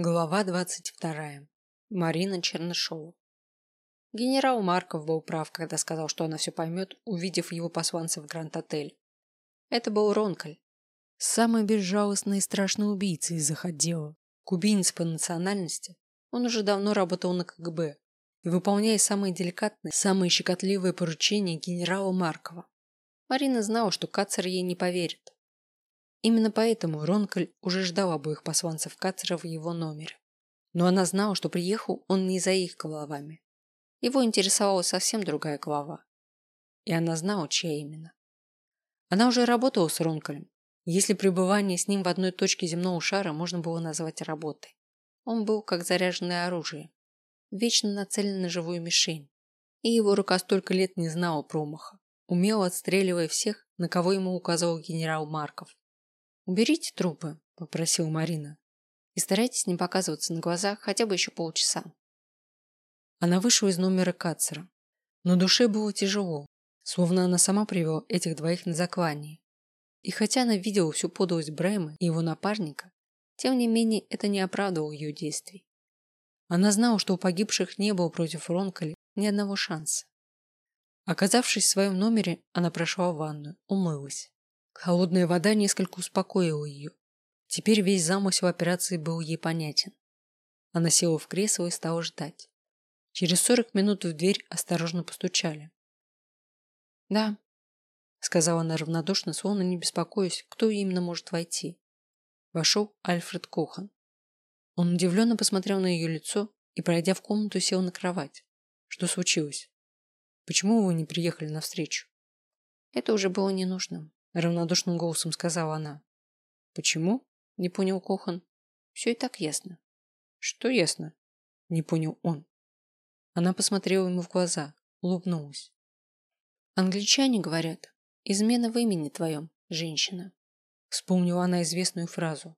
Глава двадцать вторая. Марина Чернышова. Генерал Марков был прав, когда сказал, что она все поймет, увидев его посланца в Гранд-отель. Это был Ронкаль. Самый безжалостный и страшный убийца из их отдела. Кубинец по национальности. Он уже давно работал на КГБ и выполняя самые деликатные, самые щекотливые поручения генерала Маркова. Марина знала, что Кацер ей не поверит. Именно поэтому Ронкаль уже ждал обоих посланцев Кацера в его номере. Но она знала, что приехал он не за их головами. Его интересовала совсем другая голова. И она знала, чья именно. Она уже работала с Ронкалем, если пребывание с ним в одной точке земного шара можно было назвать работой. Он был как заряженное оружие, вечно нацелен на живую мишень. И его рука столько лет не знала промаха, умело отстреливая всех, на кого ему указывал генерал Марков. «Уберите трупы», – попросила Марина. «И старайтесь не показываться на глазах хотя бы еще полчаса». Она вышла из номера Кацера. Но душе было тяжело, словно она сама привела этих двоих на заклание. И хотя она видела всю подлость Брэма и его напарника, тем не менее это не оправдывало ее действий. Она знала, что у погибших не было против Ронколи ни одного шанса. Оказавшись в своем номере, она прошла в ванную, умылась. Холодная вода несколько успокоила ее. Теперь весь замысел операции был ей понятен. Она села в кресло и стала ждать. Через сорок минут в дверь осторожно постучали. «Да», — сказала она равнодушно, словно не беспокоясь, кто именно может войти. Вошел Альфред Кохан. Он удивленно посмотрел на ее лицо и, пройдя в комнату, сел на кровать. Что случилось? Почему вы не приехали навстречу? Это уже было не нужно равнодушным голосом сказала она. Почему? Не понял Кохан. Все и так ясно. Что ясно? Не понял он. Она посмотрела ему в глаза, улыбнулась. Англичане говорят, измена в имени твоем, женщина. Вспомнила она известную фразу.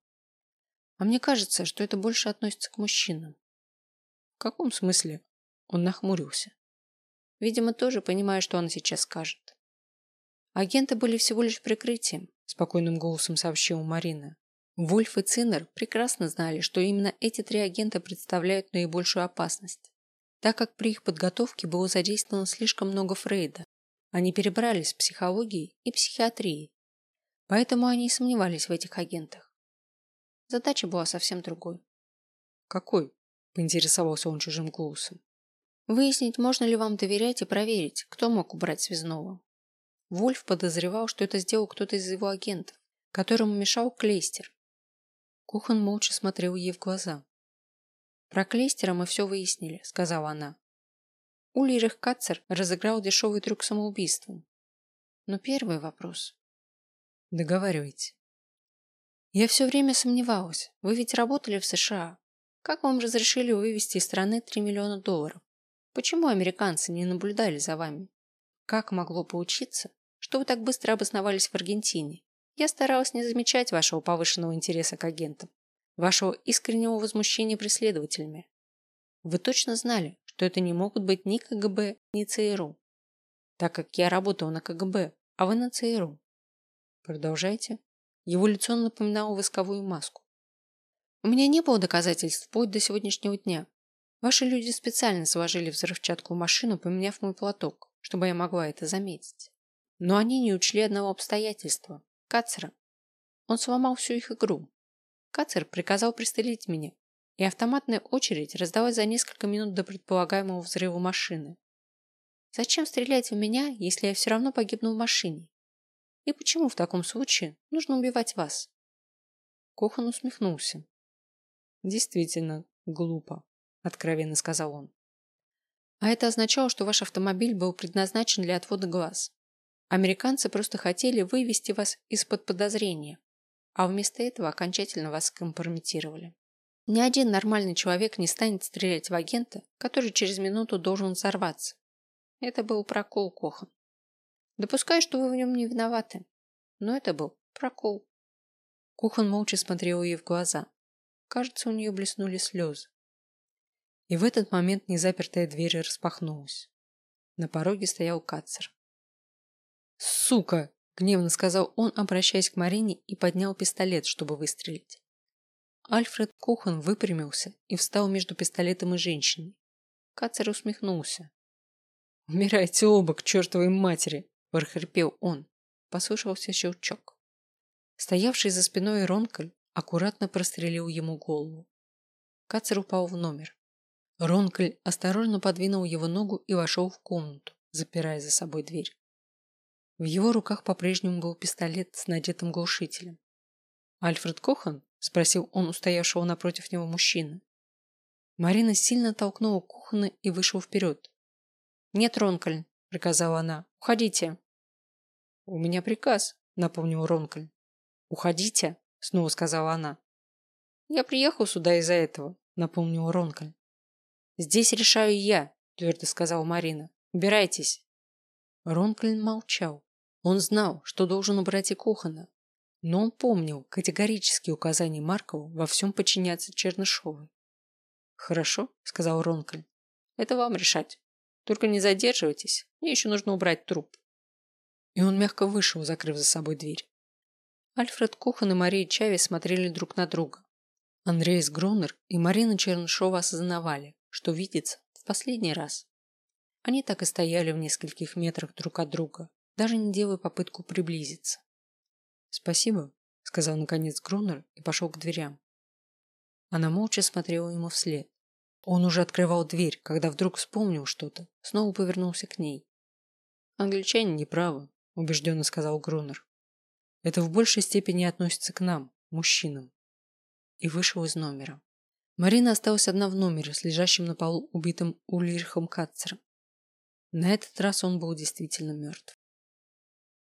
А мне кажется, что это больше относится к мужчинам. В каком смысле? Он нахмурился. Видимо, тоже понимая, что она сейчас скажет. Агенты были всего лишь прикрытием, спокойным голосом сообщила Марина. Вольф и Циннер прекрасно знали, что именно эти три агента представляют наибольшую опасность, так как при их подготовке было задействовано слишком много Фрейда. Они перебрались в психологии и психиатрии, поэтому они и сомневались в этих агентах. Задача была совсем другой. «Какой?» – поинтересовался он чужим голосом. «Выяснить, можно ли вам доверять и проверить, кто мог убрать связного. Вольф подозревал, что это сделал кто-то из его агентов, которому мешал Клейстер. Кухан молча смотрел ей в глаза. «Про Клейстера мы все выяснили», — сказала она. Ульрих Катцер разыграл дешевый трюк самоубийством. Но первый вопрос. Договаривайте. Я все время сомневалась. Вы ведь работали в США. Как вам разрешили вывести из страны 3 миллиона долларов? Почему американцы не наблюдали за вами? Как могло получиться, что вы так быстро обосновались в Аргентине. Я старалась не замечать вашего повышенного интереса к агентам, вашего искреннего возмущения преследователями. Вы точно знали, что это не могут быть ни КГБ, ни ЦРУ, так как я работала на КГБ, а вы на ЦРУ. Продолжайте. Его лицо напоминало восковую маску. У меня не было доказательств вплоть до сегодняшнего дня. Ваши люди специально сложили взрывчатку в машину, поменяв мой платок, чтобы я могла это заметить. Но они не учли одного обстоятельства – Кацера. Он сломал всю их игру. Кацер приказал пристрелить меня, и автоматная очередь раздалась за несколько минут до предполагаемого взрыва машины. Зачем стрелять в меня, если я все равно погибну в машине? И почему в таком случае нужно убивать вас? Кохан усмехнулся. Действительно, глупо, откровенно сказал он. А это означало, что ваш автомобиль был предназначен для отвода глаз. Американцы просто хотели вывести вас из-под подозрения, а вместо этого окончательно вас скомпрометировали. Ни один нормальный человек не станет стрелять в агента, который через минуту должен взорваться. Это был прокол Кохан. Допускаю, что вы в нем не виноваты, но это был прокол. Кохан молча смотрел ей в глаза. Кажется, у нее блеснули слезы. И в этот момент незапертая дверь распахнулась. На пороге стоял Кацер. «Сука!» – гневно сказал он, обращаясь к Марине, и поднял пистолет, чтобы выстрелить. Альфред Кухан выпрямился и встал между пистолетом и женщиной. Кацер усмехнулся. «Умирайте оба к чертовой матери!» – прохрипел он. Послышался щелчок. Стоявший за спиной Ронколь аккуратно прострелил ему голову. Кацер упал в номер. Ронколь осторожно подвинул его ногу и вошел в комнату, запирая за собой дверь. В его руках по-прежнему был пистолет с надетым глушителем. «Альфред Кохан?» – спросил он у стоявшего напротив него мужчины. Марина сильно толкнула Кухана и вышел вперед. «Нет, Ронколь», – приказала она, – «уходите». «У меня приказ», – напомнил Ронколь. «Уходите», – снова сказала она. «Я приехал сюда из-за этого», – напомнил Ронколь. «Здесь решаю я», – твердо сказала Марина. «Убирайтесь». Ронкольн молчал. Он знал, что должен убрать и Кохана, но он помнил категорические указания Маркова во всем подчиняться Чернышовой. «Хорошо», — сказал Ронкольн. «Это вам решать. Только не задерживайтесь, мне еще нужно убрать труп». И он мягко вышел, закрыв за собой дверь. Альфред Кухан и Мария Чави смотрели друг на друга. Андреас Гронер и Марина Чернышова осознавали, что видится в последний раз. Они так и стояли в нескольких метрах друг от друга, даже не делая попытку приблизиться. «Спасибо», — сказал наконец Грунер и пошел к дверям. Она молча смотрела ему вслед. Он уже открывал дверь, когда вдруг вспомнил что-то, снова повернулся к ней. «Англичане не правы», — убежденно сказал Грунер. «Это в большей степени относится к нам, мужчинам». И вышел из номера. Марина осталась одна в номере с лежащим на полу убитым Ульрихом Катцером. На этот раз он был действительно мертв.